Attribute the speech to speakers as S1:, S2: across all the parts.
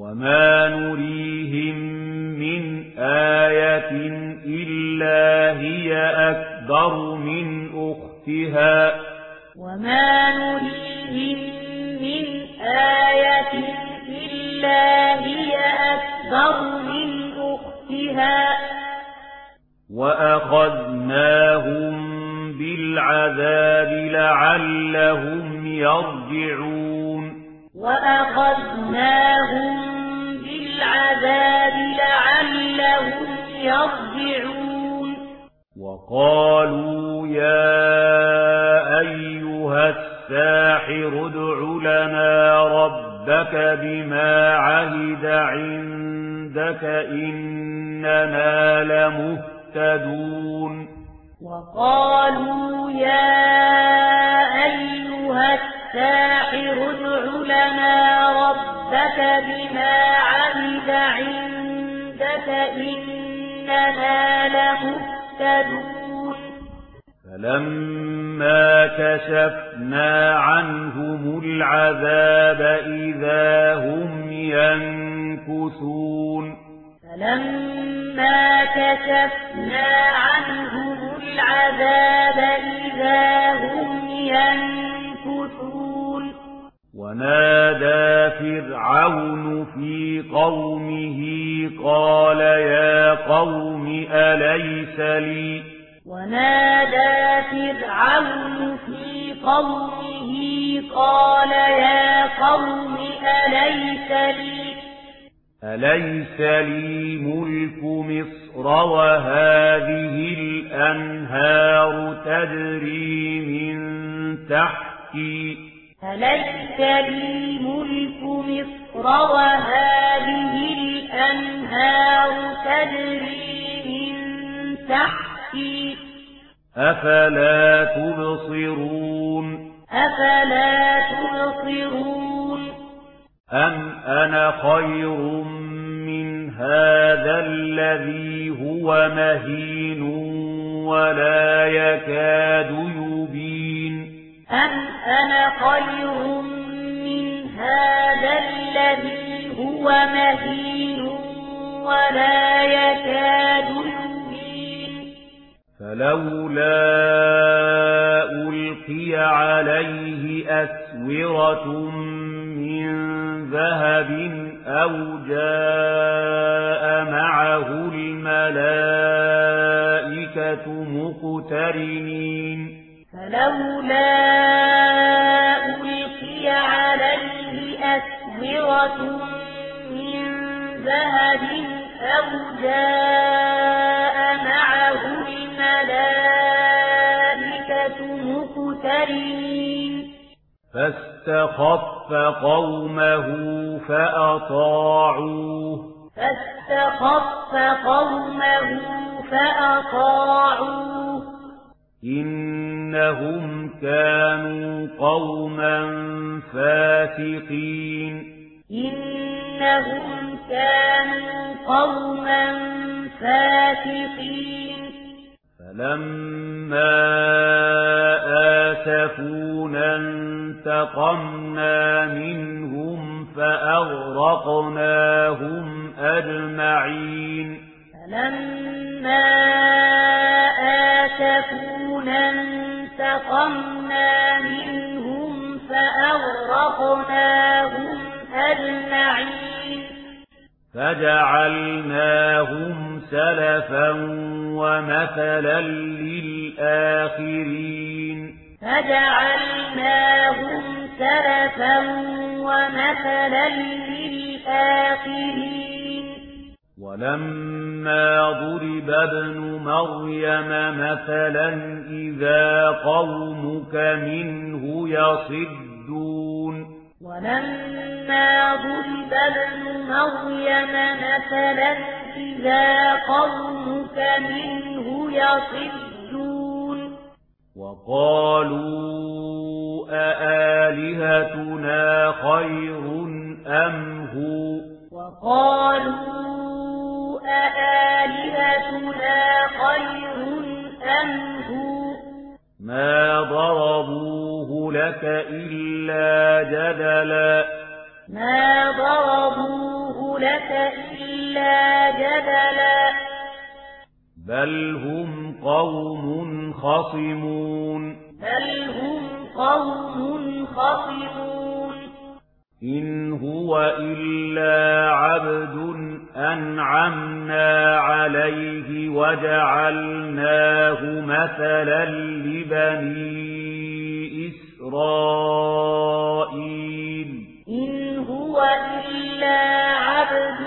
S1: وما نريهم من آية إلا هي أكبر من أختها
S2: وما نريهم من آية إلا هي أكبر من أختها
S1: وأخذناهم بالعذاب لعلهم يرجعون
S2: وأخذناهم العذاب لعلهم يرجعون.
S1: وقالوا يا أيها الساحر ادع لنا ربك بما عهد عندك إننا لمهتدون.
S2: وقالوا يا أيها الساحر ادع لنا ربك بما عمد عندك إننا لمهتدون
S1: فلما كشفنا عنهم العذاب إذا هم ينكثون.
S2: فلما كشفنا عنهم العذاب إذا هم ينكثون.
S1: ونادى فرعون في قومه قال يا قوم أليس لي؟
S2: ونادى فرعون في قومه قال يا قوم أليس لي؟
S1: أليس لي ملك مصر وهذه الأنهار تجري من تحتي
S2: فليس لي ملك مصر وهذه الأنهار تجري من تحتي
S1: أفلا تبصرون
S2: أفلا تبصرون
S1: أم أنا خير من هذا الذي هو مهين ولا يكاد يبين
S2: أم أنا خير من هذا الذي هو مهين ولا يكاد يهين
S1: فلولا ألقي عليه أسورة من ذهب أو جاء معه الملائكة مقترنين
S2: لولا ألقي عليه أسورة من ذهب أو جاء معه الملائكة مقترين
S1: فاستخف قومه فأطاعوه.
S2: فاستخف قومه فأطاعوه.
S1: إنهم كانوا قوما فاتقين
S2: إنهم كانوا قوما فاتقين
S1: فلما آسفونا انتقمنا منهم فأغرقناهم أجمعين
S2: فلما لَمَّا آتفونا انتقمنا منهم فأغرقناهم أجمعين.
S1: فجعلناهم سلفا ومثلا للآخرين.
S2: فجعلناهم سلفا ومثلا للآخرين.
S1: ولما ضرب ابن مريم مثلا إذا قومك منه يصدون.
S2: ولما ضرب ابن مريم مثلا إذا قومك منه يصدون.
S1: وقالوا أآلهتنا خير
S2: خير أم هو
S1: ما ضربوه لك إلا جدلا
S2: ما ضربوه لك إلا جدلا
S1: بل هم قوم خصمون
S2: بل هم قوم خصمون
S1: إن هو إلا عبد أنعمنا عليه وجعلناه مثلا لبني إسرائيل
S2: إن هو إلا عبد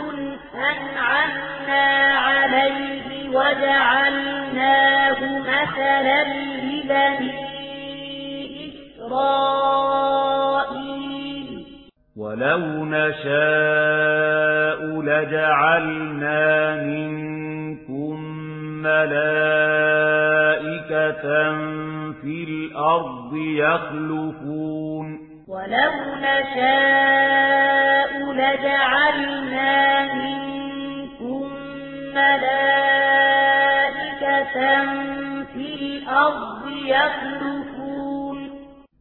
S2: أنعمنا عليه وجعلناه مثلا لبني إسرائيل
S1: وَلَوْ نَشَاءُ لَجَعَلْنَا مِنْكُمْ مَلَائِكَةً فِي الْأَرْضِ يَخْلُفُونَ
S2: وَلَوْ نَشَاءُ لَجَعَلْنَا مِنْكُمْ مَلَائِكَةً فِي الْأَرْضِ يَخْلُفُونَ